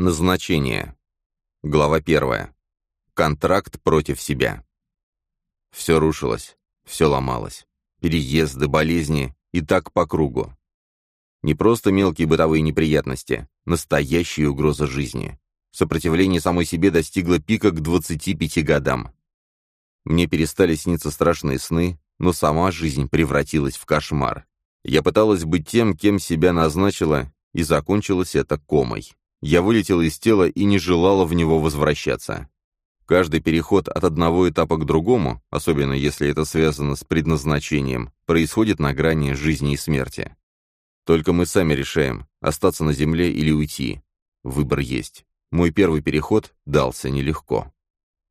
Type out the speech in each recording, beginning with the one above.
Назначение. Глава первая. Контракт против себя. Все рушилось, все ломалось. Переезды, болезни и так по кругу. Не просто мелкие бытовые неприятности, настоящая угроза жизни. Сопротивление самой себе достигло пика к 25 годам. Мне перестали сниться страшные сны, но сама жизнь превратилась в кошмар. Я пыталась быть тем, кем себя назначила, и закончилось это комой. Я вылетела из тела и не желала в него возвращаться. Каждый переход от одного этапа к другому, особенно если это связано с предназначением, происходит на грани жизни и смерти. Только мы сами решаем, остаться на земле или уйти. Выбор есть. Мой первый переход дался нелегко.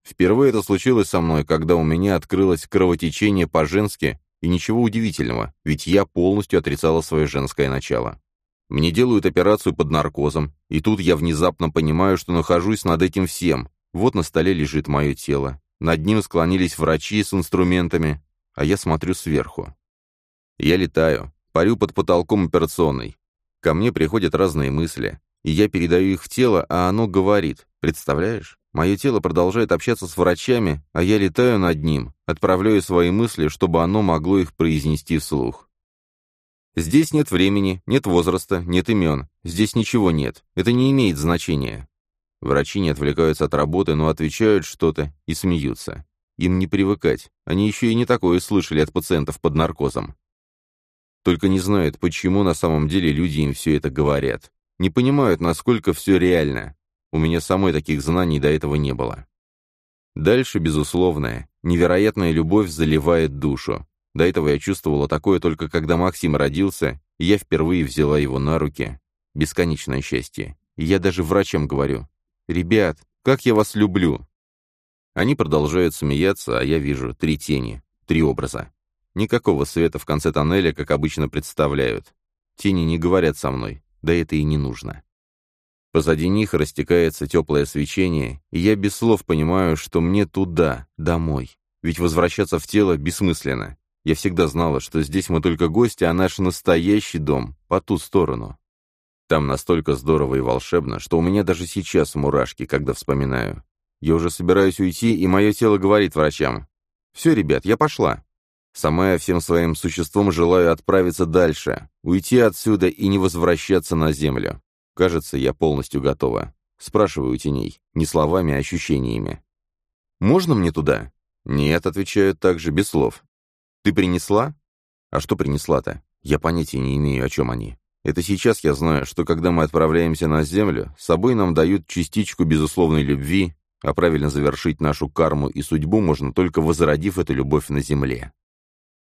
Впервые это случилось со мной, когда у меня открылось кровотечение по-женски, и ничего удивительного, ведь я полностью отрицала свое женское начало. Мне делают операцию под наркозом, и тут я внезапно понимаю, что нахожусь над этим всем. Вот на столе лежит мое тело. Над ним склонились врачи с инструментами, а я смотрю сверху. Я летаю, парю под потолком операционной. Ко мне приходят разные мысли, и я передаю их в тело, а оно говорит. Представляешь? Мое тело продолжает общаться с врачами, а я летаю над ним, отправляю свои мысли, чтобы оно могло их произнести вслух. Здесь нет времени, нет возраста, нет имен. Здесь ничего нет. Это не имеет значения. Врачи не отвлекаются от работы, но отвечают что-то и смеются. Им не привыкать. Они еще и не такое слышали от пациентов под наркозом. Только не знают, почему на самом деле люди им все это говорят. Не понимают, насколько все реально. У меня самой таких знаний до этого не было. Дальше, безусловная, невероятная любовь заливает душу. До этого я чувствовала такое только когда Максим родился, и я впервые взяла его на руки. Бесконечное счастье. И я даже врачам говорю, «Ребят, как я вас люблю!» Они продолжают смеяться, а я вижу три тени, три образа. Никакого света в конце тоннеля, как обычно представляют. Тени не говорят со мной, да это и не нужно. Позади них растекается теплое свечение, и я без слов понимаю, что мне туда, домой. Ведь возвращаться в тело бессмысленно. Я всегда знала, что здесь мы только гости, а наш настоящий дом по ту сторону. Там настолько здорово и волшебно, что у меня даже сейчас мурашки, когда вспоминаю. Я уже собираюсь уйти, и мое тело говорит врачам. «Все, ребят, я пошла». Сама я всем своим существом желаю отправиться дальше, уйти отсюда и не возвращаться на землю. Кажется, я полностью готова. Спрашиваю у теней, не словами, а ощущениями. «Можно мне туда?» «Нет», — отвечают также, без слов. Ты принесла? А что принесла-то? Я понятия не имею, о чем они. Это сейчас я знаю, что когда мы отправляемся на Землю, с собой нам дают частичку безусловной любви, а правильно завершить нашу карму и судьбу можно только возродив эту любовь на Земле.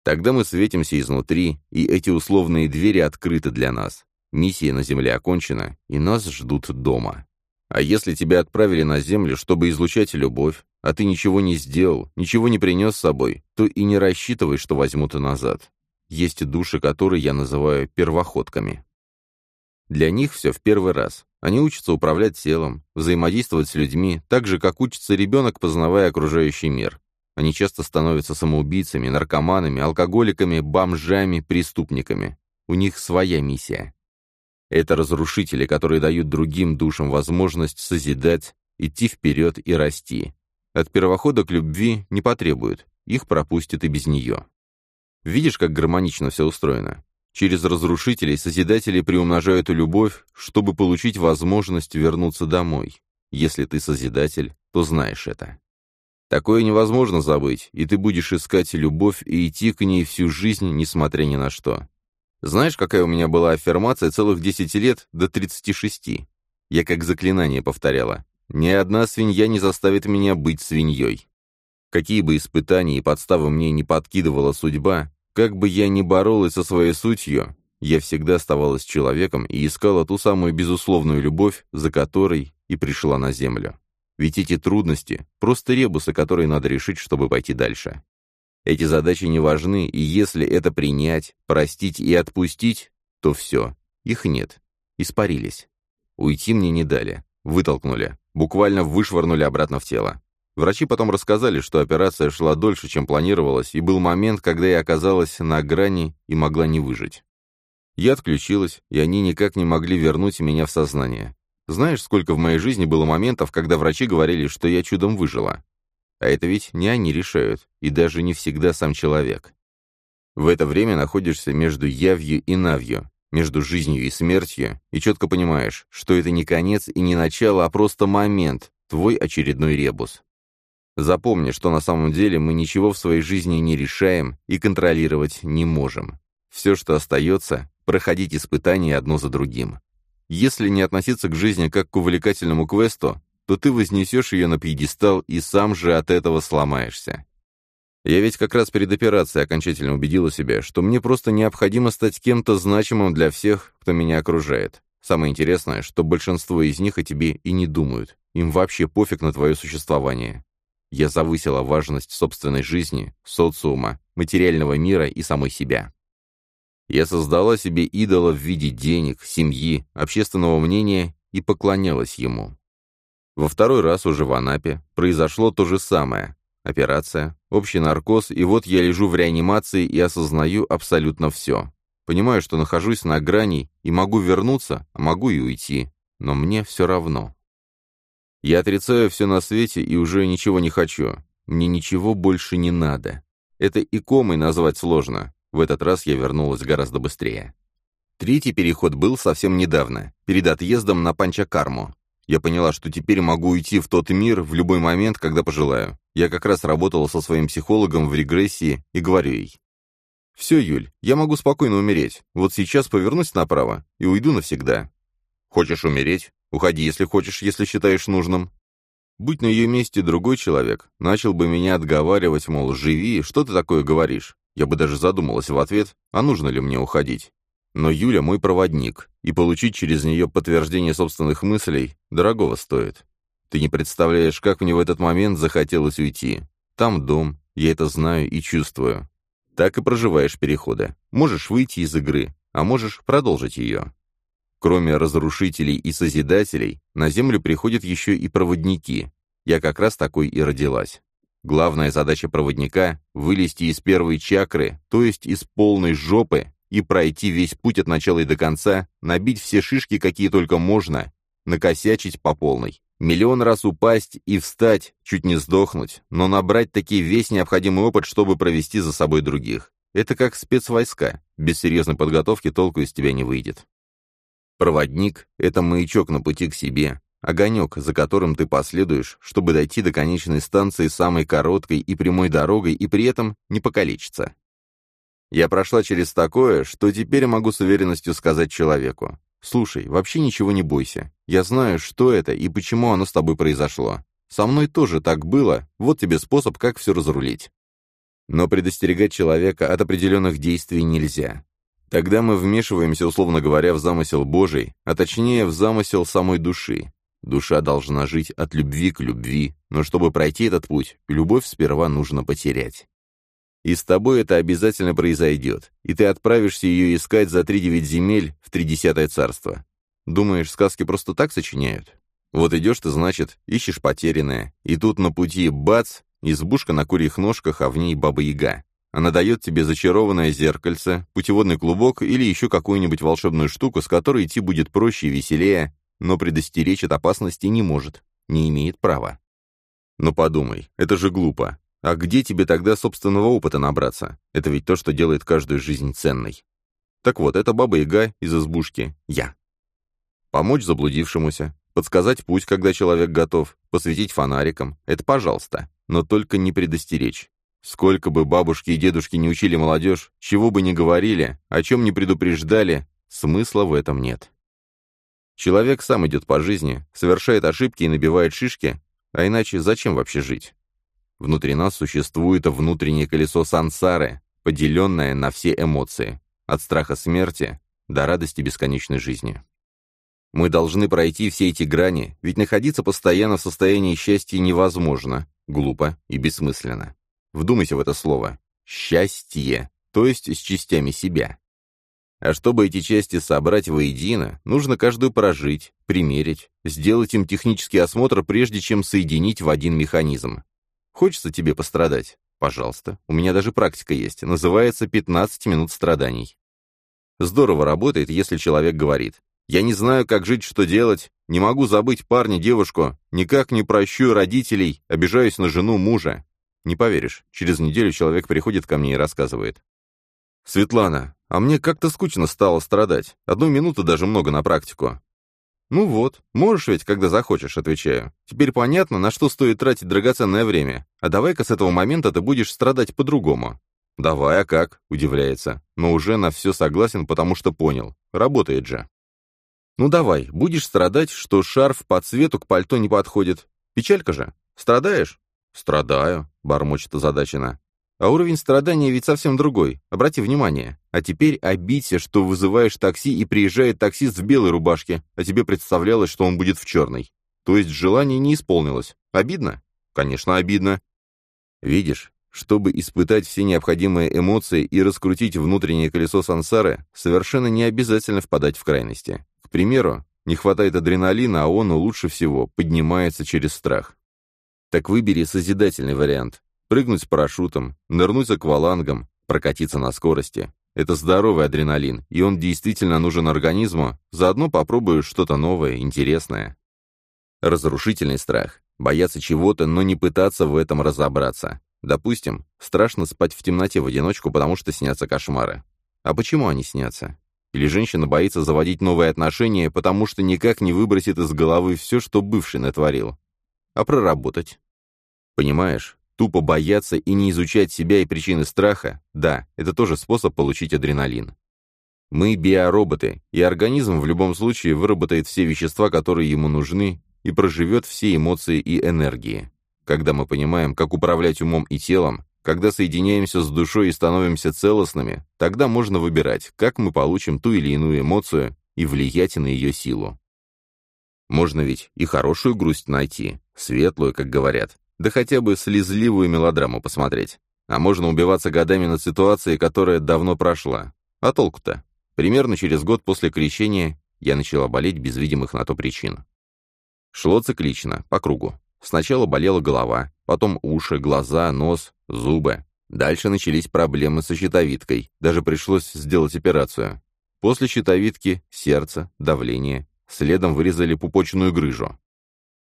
Тогда мы светимся изнутри, и эти условные двери открыты для нас. Миссия на Земле окончена, и нас ждут дома. А если тебя отправили на Землю, чтобы излучать любовь, а ты ничего не сделал, ничего не принес с собой, то и не рассчитывай, что возьмут и назад. Есть души, которые я называю первоходками. Для них все в первый раз. Они учатся управлять телом, взаимодействовать с людьми, так же, как учится ребенок, познавая окружающий мир. Они часто становятся самоубийцами, наркоманами, алкоголиками, бомжами, преступниками. У них своя миссия. Это разрушители, которые дают другим душам возможность созидать, идти вперед и расти. От первохода к любви не потребуют, их пропустят и без нее. Видишь, как гармонично все устроено? Через разрушителей созидатели приумножают любовь, чтобы получить возможность вернуться домой. Если ты созидатель, то знаешь это. Такое невозможно забыть, и ты будешь искать любовь и идти к ней всю жизнь, несмотря ни на что. Знаешь, какая у меня была аффирмация целых 10 лет до 36? Я как заклинание повторяла. Ни одна свинья не заставит меня быть свиньей. Какие бы испытания и подставы мне не подкидывала судьба, как бы я ни боролась со своей сутью, я всегда оставалась человеком и искала ту самую безусловную любовь, за которой и пришла на землю. Ведь эти трудности — просто ребусы, которые надо решить, чтобы пойти дальше. Эти задачи не важны, и если это принять, простить и отпустить, то все, их нет, испарились. Уйти мне не дали, вытолкнули, буквально вышвырнули обратно в тело. Врачи потом рассказали, что операция шла дольше, чем планировалось, и был момент, когда я оказалась на грани и могла не выжить. Я отключилась, и они никак не могли вернуть меня в сознание. Знаешь, сколько в моей жизни было моментов, когда врачи говорили, что я чудом выжила? А это ведь не они решают, и даже не всегда сам человек. В это время находишься между явью и навью, между жизнью и смертью, и четко понимаешь, что это не конец и не начало, а просто момент, твой очередной ребус. Запомни, что на самом деле мы ничего в своей жизни не решаем и контролировать не можем. Все, что остается, проходить испытания одно за другим. Если не относиться к жизни как к увлекательному квесту, то ты вознесешь ее на пьедестал и сам же от этого сломаешься. Я ведь как раз перед операцией окончательно убедила себя, что мне просто необходимо стать кем-то значимым для всех, кто меня окружает. Самое интересное, что большинство из них о тебе и не думают. Им вообще пофиг на твое существование. Я завысила важность собственной жизни, социума, материального мира и самой себя. Я создала себе идола в виде денег, семьи, общественного мнения и поклонялась ему. Во второй раз уже в Анапе произошло то же самое. Операция, общий наркоз, и вот я лежу в реанимации и осознаю абсолютно все. Понимаю, что нахожусь на грани и могу вернуться, а могу и уйти, но мне все равно. Я отрицаю все на свете и уже ничего не хочу. Мне ничего больше не надо. Это и комой назвать сложно. В этот раз я вернулась гораздо быстрее. Третий переход был совсем недавно, перед отъездом на Панчакарму. Я поняла, что теперь могу уйти в тот мир в любой момент, когда пожелаю. Я как раз работала со своим психологом в регрессии и говорю ей. «Все, Юль, я могу спокойно умереть. Вот сейчас повернусь направо и уйду навсегда». «Хочешь умереть? Уходи, если хочешь, если считаешь нужным». Будь на ее месте другой человек, начал бы меня отговаривать, мол, живи, что ты такое говоришь? Я бы даже задумалась в ответ, а нужно ли мне уходить. Но Юля мой проводник, и получить через нее подтверждение собственных мыслей дорогого стоит. Ты не представляешь, как мне в этот момент захотелось уйти. Там дом, я это знаю и чувствую. Так и проживаешь переходы. Можешь выйти из игры, а можешь продолжить ее. Кроме разрушителей и созидателей, на Землю приходят еще и проводники. Я как раз такой и родилась. Главная задача проводника — вылезти из первой чакры, то есть из полной жопы, и пройти весь путь от начала и до конца, набить все шишки, какие только можно, накосячить по полной. Миллион раз упасть и встать, чуть не сдохнуть, но набрать таки весь необходимый опыт, чтобы провести за собой других. Это как спецвойска. Без серьезной подготовки толку из тебя не выйдет. Проводник — это маячок на пути к себе, огонек, за которым ты последуешь, чтобы дойти до конечной станции самой короткой и прямой дорогой и при этом не покалечиться. Я прошла через такое, что теперь могу с уверенностью сказать человеку. «Слушай, вообще ничего не бойся. Я знаю, что это и почему оно с тобой произошло. Со мной тоже так было, вот тебе способ, как все разрулить». Но предостерегать человека от определенных действий нельзя. Тогда мы вмешиваемся, условно говоря, в замысел Божий, а точнее в замысел самой души. Душа должна жить от любви к любви, но чтобы пройти этот путь, любовь сперва нужно потерять. И с тобой это обязательно произойдет, и ты отправишься ее искать за три девять земель в тридесятое царство. Думаешь, сказки просто так сочиняют? Вот идешь ты, значит, ищешь потерянное, и тут на пути бац, избушка на курьих ножках, а в ней баба-яга. Она дает тебе зачарованное зеркальце, путеводный клубок или еще какую-нибудь волшебную штуку, с которой идти будет проще и веселее, но предостеречь от опасности не может, не имеет права. Но подумай, это же глупо. А где тебе тогда собственного опыта набраться? Это ведь то, что делает каждую жизнь ценной. Так вот, это Баба-Яга из избушки. Я. Помочь заблудившемуся, подсказать путь, когда человек готов, посветить фонариком. Это пожалуйста. Но только не предостеречь. Сколько бы бабушки и дедушки не учили молодежь, чего бы ни говорили, о чем не предупреждали, смысла в этом нет. Человек сам идет по жизни, совершает ошибки и набивает шишки, а иначе зачем вообще жить? Внутри нас существует внутреннее колесо сансары, поделенное на все эмоции, от страха смерти до радости бесконечной жизни. Мы должны пройти все эти грани, ведь находиться постоянно в состоянии счастья невозможно, глупо и бессмысленно. Вдумайся в это слово. Счастье, то есть с частями себя. А чтобы эти части собрать воедино, нужно каждую прожить, примерить, сделать им технический осмотр, прежде чем соединить в один механизм. Хочется тебе пострадать? Пожалуйста. У меня даже практика есть. Называется «15 минут страданий». Здорово работает, если человек говорит. Я не знаю, как жить, что делать, Не могу забыть парня, девушку, никак не прощу родителей, обижаюсь на жену мужа. Не поверишь, через неделю человек приходит ко мне и рассказывает. «Светлана, а мне как-то скучно стало страдать. Одну минуту даже много на практику». «Ну вот, можешь ведь, когда захочешь», — отвечаю. «Теперь понятно, на что стоит тратить драгоценное время. А давай-ка с этого момента ты будешь страдать по-другому». «Давай, а как?» — удивляется. Но уже на все согласен, потому что понял. Работает же. «Ну давай, будешь страдать, что шарф по цвету к пальто не подходит. Печалька же. Страдаешь?» «Страдаю», — бормочет озадаченно. А уровень страдания ведь совсем другой. Обрати внимание. А теперь обидься, что вызываешь такси и приезжает таксист в белой рубашке, а тебе представлялось, что он будет в черной. То есть желание не исполнилось. Обидно? Конечно, обидно. Видишь, чтобы испытать все необходимые эмоции и раскрутить внутреннее колесо сансары, совершенно не обязательно впадать в крайности. К примеру, не хватает адреналина, а он лучше всего поднимается через страх. Так выбери созидательный вариант. Прыгнуть с парашютом, нырнуть за аквалангом, прокатиться на скорости. Это здоровый адреналин, и он действительно нужен организму, заодно попробуешь что-то новое, интересное. Разрушительный страх. Бояться чего-то, но не пытаться в этом разобраться. Допустим, страшно спать в темноте в одиночку, потому что снятся кошмары. А почему они снятся? Или женщина боится заводить новые отношения, потому что никак не выбросит из головы все, что бывший натворил. А проработать? Понимаешь, Тупо бояться и не изучать себя и причины страха, да, это тоже способ получить адреналин. Мы биороботы, и организм в любом случае выработает все вещества, которые ему нужны, и проживет все эмоции и энергии. Когда мы понимаем, как управлять умом и телом, когда соединяемся с душой и становимся целостными, тогда можно выбирать, как мы получим ту или иную эмоцию и влиять на ее силу. Можно ведь и хорошую грусть найти, светлую, как говорят, да хотя бы слезливую мелодраму посмотреть. А можно убиваться годами над ситуацией, которая давно прошла. А толку-то? Примерно через год после крещения я начала болеть без видимых на то причин. Шло циклично, по кругу. Сначала болела голова, потом уши, глаза, нос, зубы. Дальше начались проблемы со щитовидкой, даже пришлось сделать операцию. После щитовидки – сердце, давление, следом вырезали пупочную грыжу.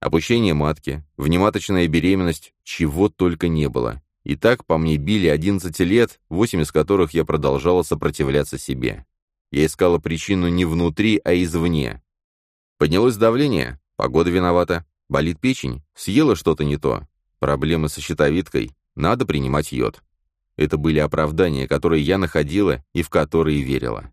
Опущение матки, внематочная беременность, чего только не было. И так по мне били 11 лет, 8 из которых я продолжала сопротивляться себе. Я искала причину не внутри, а извне. Поднялось давление, погода виновата, болит печень, съела что-то не то, проблемы со щитовидкой, надо принимать йод. Это были оправдания, которые я находила и в которые верила.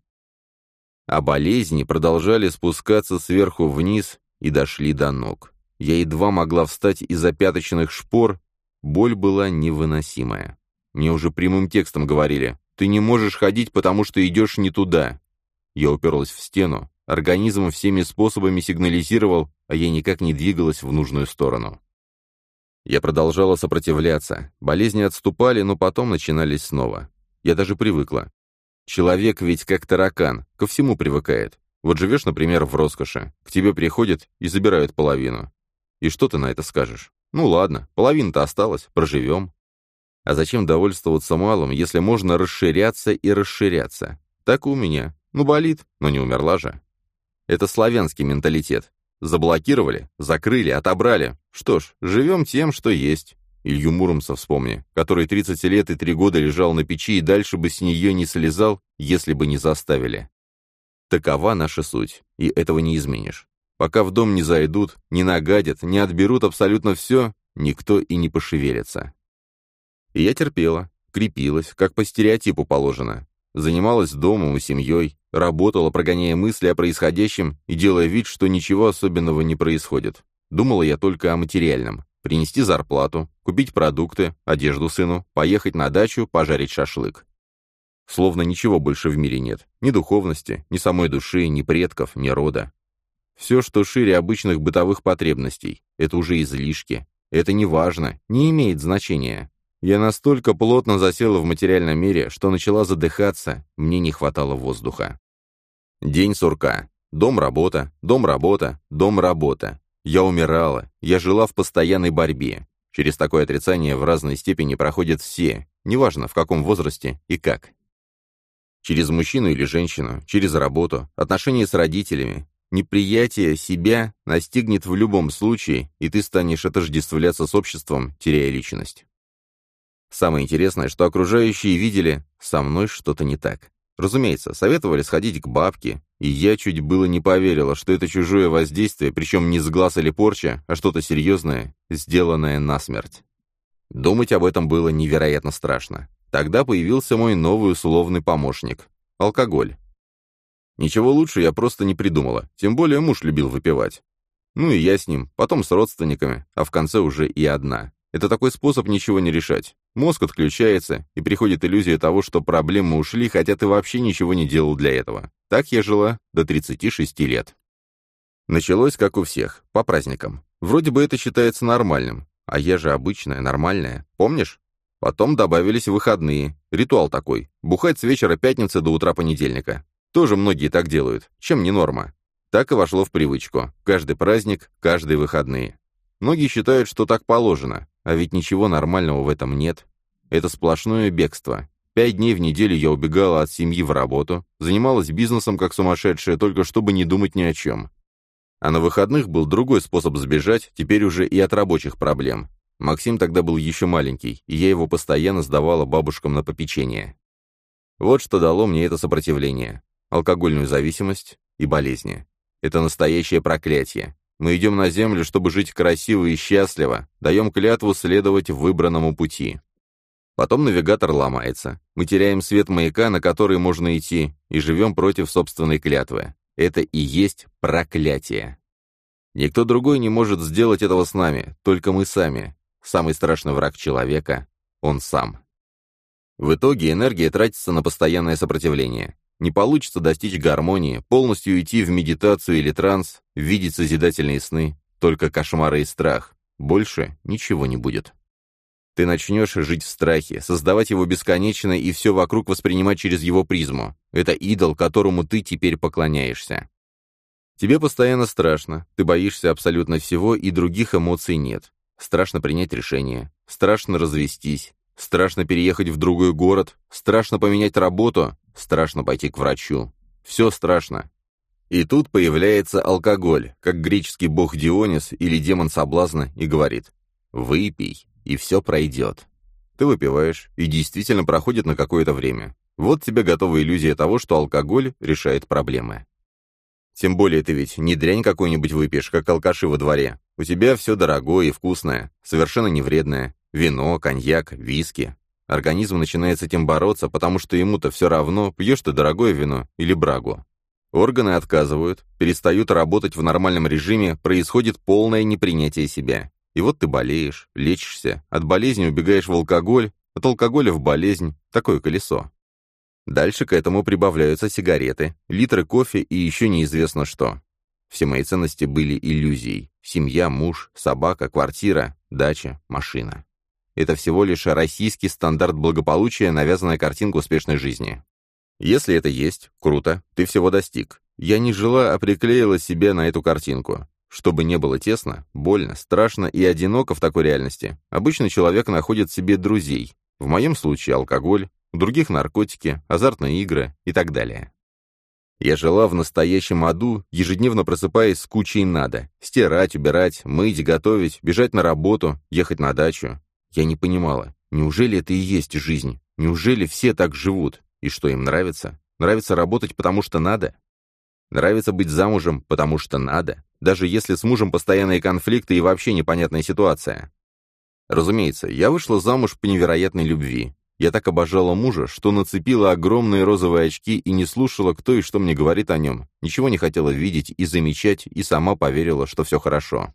А болезни продолжали спускаться сверху вниз и дошли до ног. Я едва могла встать из-за пяточных шпор, боль была невыносимая. Мне уже прямым текстом говорили, «Ты не можешь ходить, потому что идешь не туда». Я уперлась в стену, организм всеми способами сигнализировал, а я никак не двигалась в нужную сторону. Я продолжала сопротивляться, болезни отступали, но потом начинались снова. Я даже привыкла. Человек ведь как таракан, ко всему привыкает. Вот живешь, например, в роскоши, к тебе приходят и забирают половину. И что ты на это скажешь? Ну ладно, половина-то осталась, проживем. А зачем довольствоваться малым, если можно расширяться и расширяться? Так и у меня. Ну болит, но не умерла же. Это славянский менталитет. Заблокировали, закрыли, отобрали. Что ж, живем тем, что есть. Илью Муромца вспомни, который 30 лет и 3 года лежал на печи и дальше бы с нее не слезал, если бы не заставили. Такова наша суть, и этого не изменишь. Пока в дом не зайдут, не нагадят, не отберут абсолютно все, никто и не пошевелится. И я терпела, крепилась, как по стереотипу положено. Занималась домом и семьей, работала, прогоняя мысли о происходящем и делая вид, что ничего особенного не происходит. Думала я только о материальном. Принести зарплату, купить продукты, одежду сыну, поехать на дачу, пожарить шашлык. Словно ничего больше в мире нет. Ни духовности, ни самой души, ни предков, ни рода. Все, что шире обычных бытовых потребностей, это уже излишки. Это не важно, не имеет значения. Я настолько плотно засела в материальном мире, что начала задыхаться, мне не хватало воздуха. День сурка. Дом-работа, дом-работа, дом-работа. Я умирала, я жила в постоянной борьбе. Через такое отрицание в разной степени проходят все, неважно в каком возрасте и как. Через мужчину или женщину, через работу, отношения с родителями, Неприятие себя настигнет в любом случае, и ты станешь отождествляться с обществом, теряя личность. Самое интересное, что окружающие видели, со мной что-то не так. Разумеется, советовали сходить к бабке, и я чуть было не поверила, что это чужое воздействие, причем не с глаз или порча, а что-то серьезное, сделанное насмерть. Думать об этом было невероятно страшно. Тогда появился мой новый условный помощник — алкоголь. Ничего лучше я просто не придумала, тем более муж любил выпивать. Ну и я с ним, потом с родственниками, а в конце уже и одна. Это такой способ ничего не решать. Мозг отключается, и приходит иллюзия того, что проблемы ушли, хотя ты вообще ничего не делал для этого. Так я жила до 36 лет. Началось, как у всех, по праздникам. Вроде бы это считается нормальным. А я же обычная, нормальная. Помнишь? Потом добавились выходные. Ритуал такой. Бухать с вечера пятницы до утра понедельника. Тоже многие так делают. Чем не норма? Так и вошло в привычку. Каждый праздник, каждые выходные. Многие считают, что так положено. А ведь ничего нормального в этом нет. Это сплошное бегство. Пять дней в неделю я убегала от семьи в работу, занималась бизнесом как сумасшедшая, только чтобы не думать ни о чем. А на выходных был другой способ сбежать, теперь уже и от рабочих проблем. Максим тогда был еще маленький, и я его постоянно сдавала бабушкам на попечение. Вот что дало мне это сопротивление. Алкогольную зависимость и болезни. Это настоящее проклятие. Мы идем на землю, чтобы жить красиво и счастливо, даем клятву следовать выбранному пути. Потом навигатор ломается. Мы теряем свет маяка, на который можно идти, и живем против собственной клятвы. Это и есть проклятие. Никто другой не может сделать этого с нами, только мы сами. Самый страшный враг человека — он сам. В итоге энергия тратится на постоянное сопротивление. Не получится достичь гармонии, полностью уйти в медитацию или транс, видеть созидательные сны, только кошмары и страх. Больше ничего не будет. Ты начнешь жить в страхе, создавать его бесконечно и все вокруг воспринимать через его призму. Это идол, которому ты теперь поклоняешься. Тебе постоянно страшно, ты боишься абсолютно всего и других эмоций нет. Страшно принять решение, страшно развестись, страшно переехать в другой город, страшно поменять работу, Страшно пойти к врачу. Все страшно. И тут появляется алкоголь, как греческий бог Дионис или демон соблазна, и говорит «Выпей, и все пройдет». Ты выпиваешь, и действительно проходит на какое-то время. Вот тебе готова иллюзия того, что алкоголь решает проблемы. Тем более ты ведь не дрянь какой-нибудь выпьешь, как алкаши во дворе. У тебя все дорогое и вкусное, совершенно не вредное. Вино, коньяк, виски. Организм начинает с этим бороться, потому что ему-то все равно, пьешь ты дорогое вино или брагу. Органы отказывают, перестают работать в нормальном режиме, происходит полное непринятие себя. И вот ты болеешь, лечишься, от болезни убегаешь в алкоголь, от алкоголя в болезнь, такое колесо. Дальше к этому прибавляются сигареты, литры кофе и еще неизвестно что. Все мои ценности были иллюзией. Семья, муж, собака, квартира, дача, машина. Это всего лишь российский стандарт благополучия, навязанная картинка успешной жизни. Если это есть, круто, ты всего достиг. Я не жила, а приклеила себя на эту картинку. Чтобы не было тесно, больно, страшно и одиноко в такой реальности, обычно человек находит себе друзей. В моем случае алкоголь, у других наркотики, азартные игры и так далее. Я жила в настоящем аду, ежедневно просыпаясь с кучей надо. Стирать, убирать, мыть, готовить, бежать на работу, ехать на дачу. Я не понимала, неужели это и есть жизнь? Неужели все так живут? И что им нравится? Нравится работать, потому что надо? Нравится быть замужем, потому что надо? Даже если с мужем постоянные конфликты и вообще непонятная ситуация. Разумеется, я вышла замуж по невероятной любви. Я так обожала мужа, что нацепила огромные розовые очки и не слушала, кто и что мне говорит о нем. Ничего не хотела видеть и замечать, и сама поверила, что все хорошо.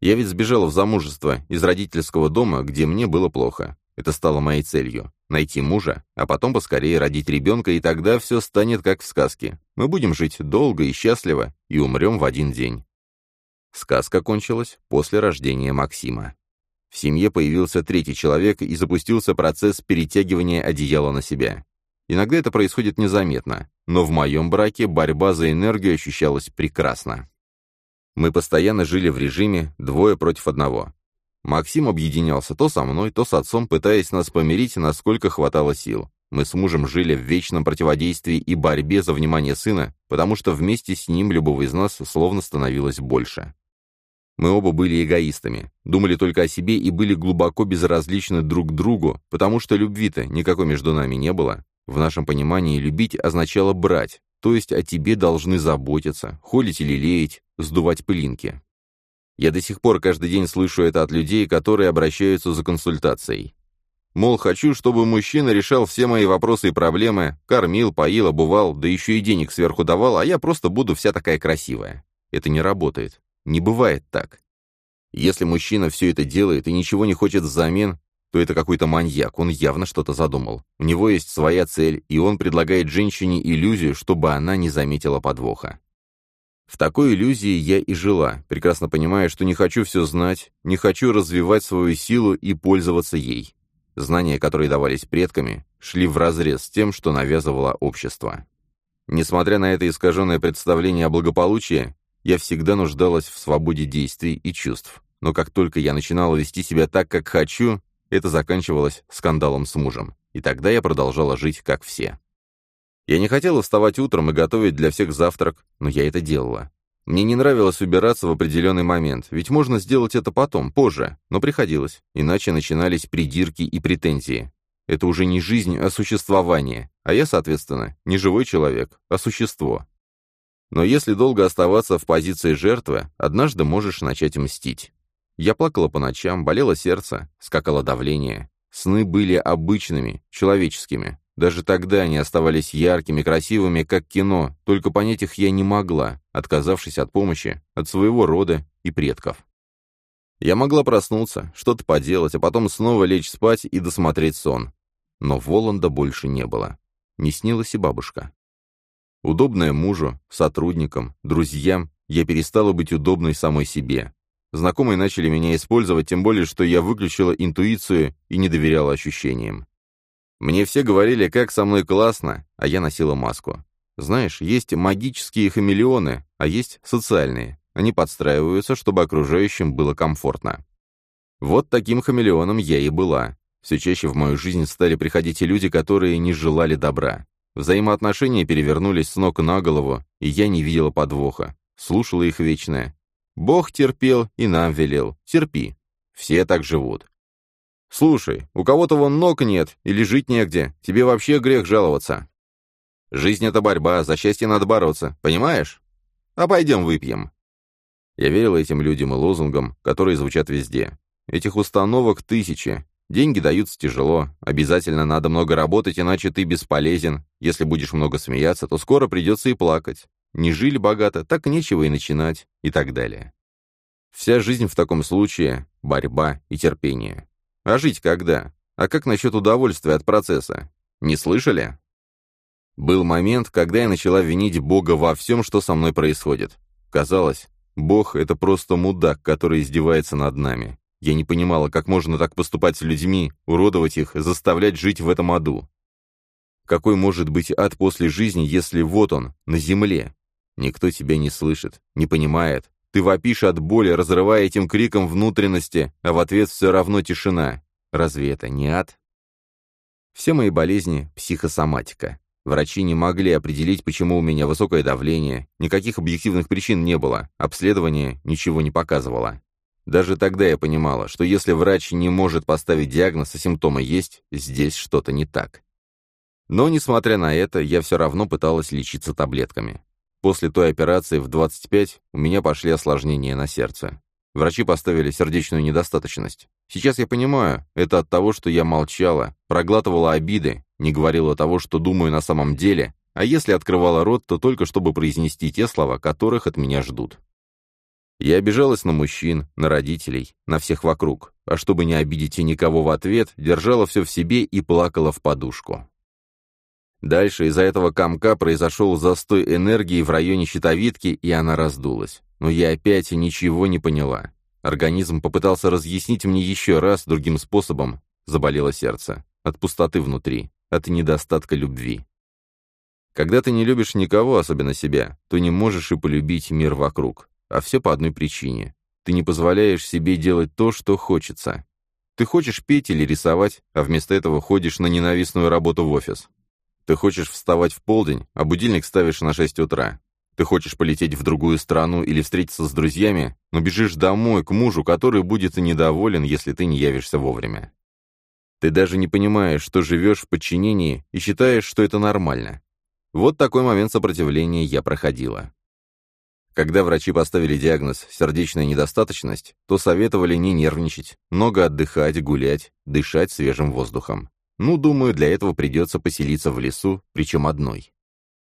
Я ведь сбежала в замужество из родительского дома, где мне было плохо. Это стало моей целью — найти мужа, а потом поскорее родить ребенка, и тогда все станет как в сказке. Мы будем жить долго и счастливо, и умрем в один день. Сказка кончилась после рождения Максима. В семье появился третий человек, и запустился процесс перетягивания одеяла на себя. Иногда это происходит незаметно, но в моем браке борьба за энергию ощущалась прекрасно. Мы постоянно жили в режиме двое против одного. Максим объединялся то со мной, то с отцом, пытаясь нас помирить, насколько хватало сил. Мы с мужем жили в вечном противодействии и борьбе за внимание сына, потому что вместе с ним любого из нас словно становилось больше. Мы оба были эгоистами, думали только о себе и были глубоко безразличны друг к другу, потому что любви-то никакой между нами не было. В нашем понимании любить означало брать, то есть о тебе должны заботиться, холить или леять, сдувать пылинки. Я до сих пор каждый день слышу это от людей, которые обращаются за консультацией. Мол, хочу, чтобы мужчина решал все мои вопросы и проблемы, кормил, поил, обувал, да еще и денег сверху давал, а я просто буду вся такая красивая. Это не работает. Не бывает так. Если мужчина все это делает и ничего не хочет взамен, то это какой-то маньяк, он явно что-то задумал. У него есть своя цель, и он предлагает женщине иллюзию, чтобы она не заметила подвоха. В такой иллюзии я и жила, прекрасно понимая, что не хочу все знать, не хочу развивать свою силу и пользоваться ей. Знания, которые давались предками, шли вразрез с тем, что навязывало общество. Несмотря на это искаженное представление о благополучии, я всегда нуждалась в свободе действий и чувств. Но как только я начинала вести себя так, как хочу, это заканчивалось скандалом с мужем. И тогда я продолжала жить, как все. Я не хотела вставать утром и готовить для всех завтрак, но я это делала. Мне не нравилось убираться в определенный момент, ведь можно сделать это потом, позже, но приходилось, иначе начинались придирки и претензии. Это уже не жизнь, а существование, а я, соответственно, не живой человек, а существо. Но если долго оставаться в позиции жертвы, однажды можешь начать мстить. Я плакала по ночам, болело сердце, скакало давление. Сны были обычными, человеческими. Даже тогда они оставались яркими, красивыми, как кино, только понять их я не могла, отказавшись от помощи, от своего рода и предков. Я могла проснуться, что-то поделать, а потом снова лечь спать и досмотреть сон. Но Воланда больше не было. Не снилась и бабушка. Удобная мужу, сотрудникам, друзьям, я перестала быть удобной самой себе. Знакомые начали меня использовать, тем более, что я выключила интуицию и не доверяла ощущениям. Мне все говорили, как со мной классно, а я носила маску. Знаешь, есть магические хамелеоны, а есть социальные. Они подстраиваются, чтобы окружающим было комфортно. Вот таким хамелеоном я и была. Все чаще в мою жизнь стали приходить люди, которые не желали добра. Взаимоотношения перевернулись с ног на голову, и я не видела подвоха. Слушала их вечное. Бог терпел и нам велел. Терпи. Все так живут. «Слушай, у кого-то вон ног нет или жить негде, тебе вообще грех жаловаться. Жизнь — это борьба, за счастье надо бороться, понимаешь? А пойдем выпьем». Я верил этим людям и лозунгам, которые звучат везде. Этих установок тысячи. Деньги даются тяжело, обязательно надо много работать, иначе ты бесполезен. Если будешь много смеяться, то скоро придется и плакать. Не жили богато, так нечего и начинать, и так далее. Вся жизнь в таком случае — борьба и терпение. А жить когда? А как насчет удовольствия от процесса? Не слышали? Был момент, когда я начала винить Бога во всем, что со мной происходит. Казалось, Бог — это просто мудак, который издевается над нами. Я не понимала, как можно так поступать с людьми, уродовать их, заставлять жить в этом аду. Какой может быть ад после жизни, если вот он, на земле? Никто тебя не слышит, не понимает, ты вопишь от боли, разрывая этим криком внутренности, а в ответ все равно тишина. Разве это не ад? Все мои болезни — психосоматика. Врачи не могли определить, почему у меня высокое давление, никаких объективных причин не было, обследование ничего не показывало. Даже тогда я понимала, что если врач не может поставить диагноз, а симптомы есть, здесь что-то не так. Но, несмотря на это, я все равно пыталась лечиться таблетками. После той операции в 25 у меня пошли осложнения на сердце. Врачи поставили сердечную недостаточность. Сейчас я понимаю, это от того, что я молчала, проглатывала обиды, не говорила того, что думаю на самом деле, а если открывала рот, то только чтобы произнести те слова, которых от меня ждут. Я обижалась на мужчин, на родителей, на всех вокруг, а чтобы не обидеть и никого в ответ, держала все в себе и плакала в подушку. Дальше из-за этого комка произошел застой энергии в районе щитовидки, и она раздулась. Но я опять ничего не поняла. Организм попытался разъяснить мне еще раз другим способом. Заболело сердце. От пустоты внутри. От недостатка любви. Когда ты не любишь никого, особенно себя, то не можешь и полюбить мир вокруг. А все по одной причине. Ты не позволяешь себе делать то, что хочется. Ты хочешь петь или рисовать, а вместо этого ходишь на ненавистную работу в офис. Ты хочешь вставать в полдень, а будильник ставишь на 6 утра. Ты хочешь полететь в другую страну или встретиться с друзьями, но бежишь домой к мужу, который будет недоволен, если ты не явишься вовремя. Ты даже не понимаешь, что живешь в подчинении и считаешь, что это нормально. Вот такой момент сопротивления я проходила. Когда врачи поставили диагноз «сердечная недостаточность», то советовали не нервничать, много отдыхать, гулять, дышать свежим воздухом. Ну, думаю, для этого придется поселиться в лесу, причем одной.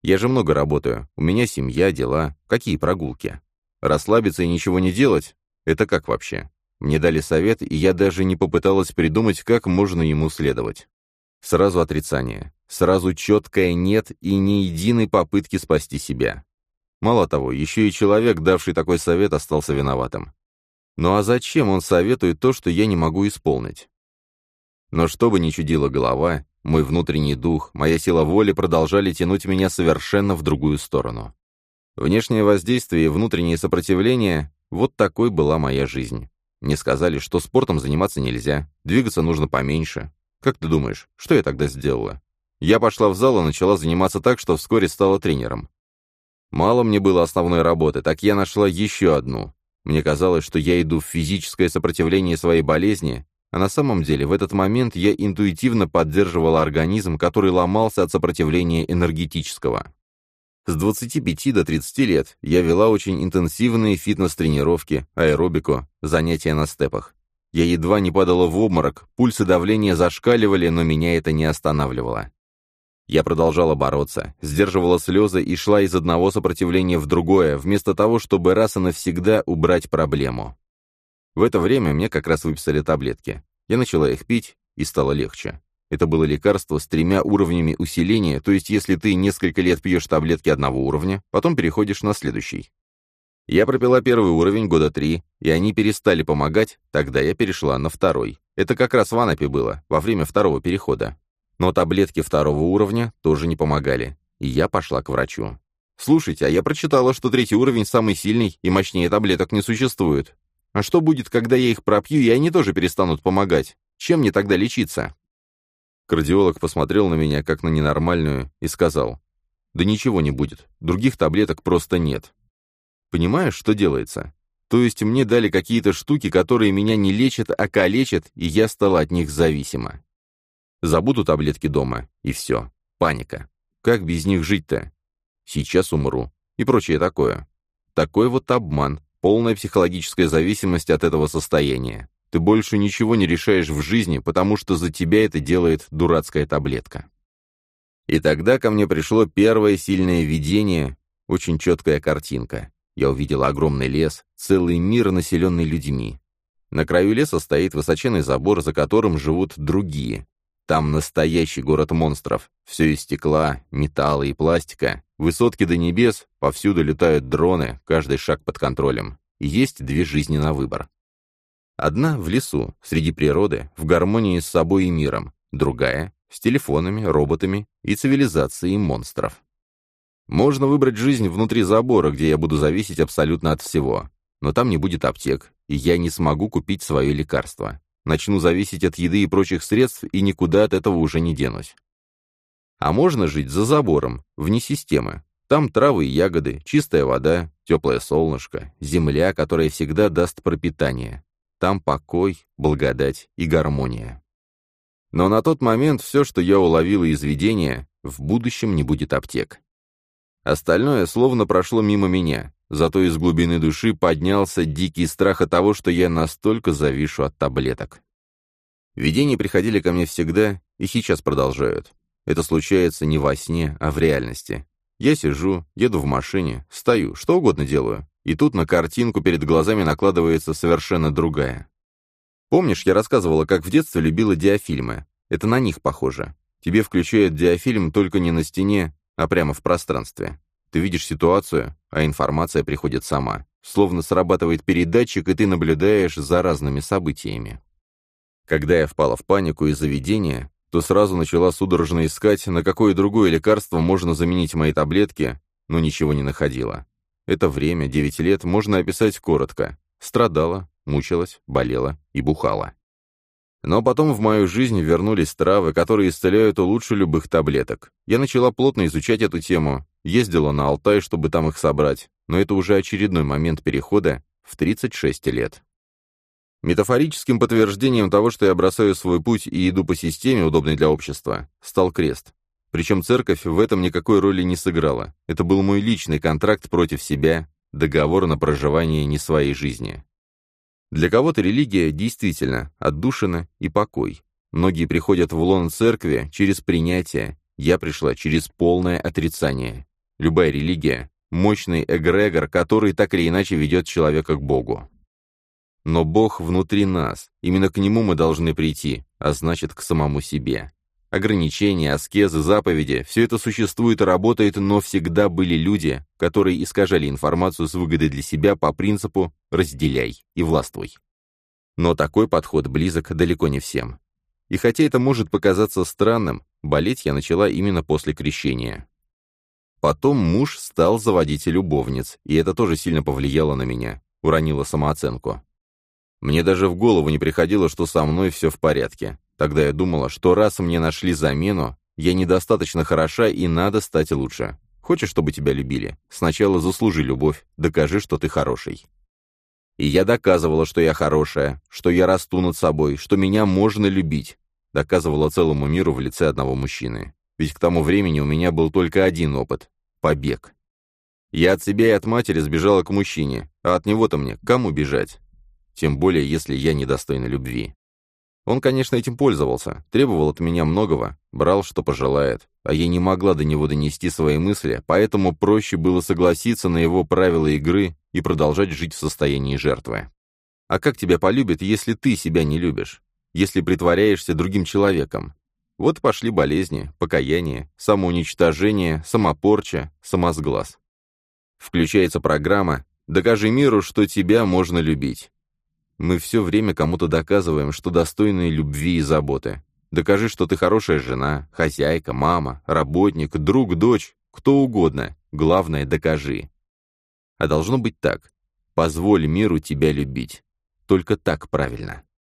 Я же много работаю, у меня семья, дела, какие прогулки. Расслабиться и ничего не делать — это как вообще? Мне дали совет, и я даже не попыталась придумать, как можно ему следовать. Сразу отрицание, сразу четкое «нет» и ни единой попытки спасти себя. Мало того, еще и человек, давший такой совет, остался виноватым. Ну а зачем он советует то, что я не могу исполнить? Но что бы ни чудила голова, мой внутренний дух, моя сила воли продолжали тянуть меня совершенно в другую сторону. Внешнее воздействие и внутреннее сопротивление — вот такой была моя жизнь. Мне сказали, что спортом заниматься нельзя, двигаться нужно поменьше. Как ты думаешь, что я тогда сделала? Я пошла в зал и начала заниматься так, что вскоре стала тренером. Мало мне было основной работы, так я нашла еще одну. Мне казалось, что я иду в физическое сопротивление своей болезни, а на самом деле в этот момент я интуитивно поддерживал организм, который ломался от сопротивления энергетического. С 25 до 30 лет я вела очень интенсивные фитнес-тренировки, аэробику, занятия на степах. Я едва не падала в обморок, пульсы давления зашкаливали, но меня это не останавливало. Я продолжала бороться, сдерживала слезы и шла из одного сопротивления в другое, вместо того, чтобы раз и навсегда убрать проблему. В это время мне как раз выписали таблетки. Я начала их пить, и стало легче. Это было лекарство с тремя уровнями усиления, то есть если ты несколько лет пьешь таблетки одного уровня, потом переходишь на следующий. Я пропила первый уровень года три, и они перестали помогать, тогда я перешла на второй. Это как раз в Анапе было, во время второго перехода. Но таблетки второго уровня тоже не помогали, и я пошла к врачу. «Слушайте, а я прочитала, что третий уровень самый сильный, и мощнее таблеток не существует. А что будет, когда я их пропью, и они тоже перестанут помогать? Чем мне тогда лечиться?» Кардиолог посмотрел на меня, как на ненормальную, и сказал, «Да ничего не будет, других таблеток просто нет». Понимаешь, что делается? То есть мне дали какие-то штуки, которые меня не лечат, а калечат, и я стала от них зависима. Забуду таблетки дома, и все. Паника. Как без них жить-то? Сейчас умру. И прочее такое. Такой вот обман, Полная психологическая зависимость от этого состояния. Ты больше ничего не решаешь в жизни, потому что за тебя это делает дурацкая таблетка. И тогда ко мне пришло первое сильное видение, очень четкая картинка. Я увидел огромный лес, целый мир, населенный людьми. На краю леса стоит высоченный забор, за которым живут другие. Там настоящий город монстров. Все из стекла, металла и пластика. Высотки до небес, повсюду летают дроны, каждый шаг под контролем. есть две жизни на выбор. Одна в лесу, среди природы, в гармонии с собой и миром. Другая — с телефонами, роботами и цивилизацией монстров. Можно выбрать жизнь внутри забора, где я буду зависеть абсолютно от всего. Но там не будет аптек, и я не смогу купить свое лекарство. Начну зависеть от еды и прочих средств, и никуда от этого уже не денусь. А можно жить за забором, вне системы. Там травы и ягоды, чистая вода, теплое солнышко, земля, которая всегда даст пропитание. Там покой, благодать и гармония. Но на тот момент все, что я уловила из видения, в будущем не будет аптек. Остальное словно прошло мимо меня, Зато из глубины души поднялся дикий страх от того, что я настолько завишу от таблеток. Видения приходили ко мне всегда и сейчас продолжают. Это случается не во сне, а в реальности. Я сижу, еду в машине, стою, что угодно делаю, и тут на картинку перед глазами накладывается совершенно другая. Помнишь, я рассказывала, как в детстве любила диафильмы? Это на них похоже. Тебе включают диафильм только не на стене, а прямо в пространстве. Ты видишь ситуацию, а информация приходит сама. Словно срабатывает передатчик, и ты наблюдаешь за разными событиями. Когда я впала в панику из-за видения, то сразу начала судорожно искать, на какое другое лекарство можно заменить мои таблетки, но ничего не находила. Это время, 9 лет, можно описать коротко. Страдала, мучилась, болела и бухала. Но потом в мою жизнь вернулись травы, которые исцеляют лучше любых таблеток. Я начала плотно изучать эту тему, ездила на Алтай, чтобы там их собрать, но это уже очередной момент перехода в 36 лет. Метафорическим подтверждением того, что я бросаю свой путь и иду по системе, удобной для общества, стал крест. Причем церковь в этом никакой роли не сыграла. Это был мой личный контракт против себя, договор на проживание не своей жизни. Для кого-то религия действительно отдушина и покой. Многие приходят в лон церкви через принятие, я пришла через полное отрицание. Любая религия — мощный эгрегор, который так или иначе ведет человека к Богу. Но Бог внутри нас, именно к Нему мы должны прийти, а значит, к самому себе. Ограничения, аскезы, заповеди — все это существует и работает, но всегда были люди, которые искажали информацию с выгодой для себя по принципу «разделяй и властвуй». Но такой подход близок далеко не всем. И хотя это может показаться странным, болеть я начала именно после крещения. Потом муж стал заводить любовниц, и это тоже сильно повлияло на меня, уронило самооценку. Мне даже в голову не приходило, что со мной все в порядке. Тогда я думала, что раз мне нашли замену, я недостаточно хороша и надо стать лучше. Хочешь, чтобы тебя любили? Сначала заслужи любовь, докажи, что ты хороший. И я доказывала, что я хорошая, что я расту над собой, что меня можно любить. Доказывала целому миру в лице одного мужчины. Ведь к тому времени у меня был только один опыт — побег. Я от себя и от матери сбежала к мужчине, а от него-то мне кому бежать? Тем более, если я недостойна любви. Он, конечно, этим пользовался, требовал от меня многого, брал, что пожелает, а я не могла до него донести свои мысли, поэтому проще было согласиться на его правила игры и продолжать жить в состоянии жертвы. А как тебя полюбят, если ты себя не любишь? Если притворяешься другим человеком? Вот пошли болезни, покаяние, самоуничтожение, самопорча, самосглаз. Включается программа «Докажи миру, что тебя можно любить». Мы все время кому-то доказываем, что достойны любви и заботы. Докажи, что ты хорошая жена, хозяйка, мама, работник, друг, дочь, кто угодно. Главное, докажи. А должно быть так. Позволь миру тебя любить. Только так правильно.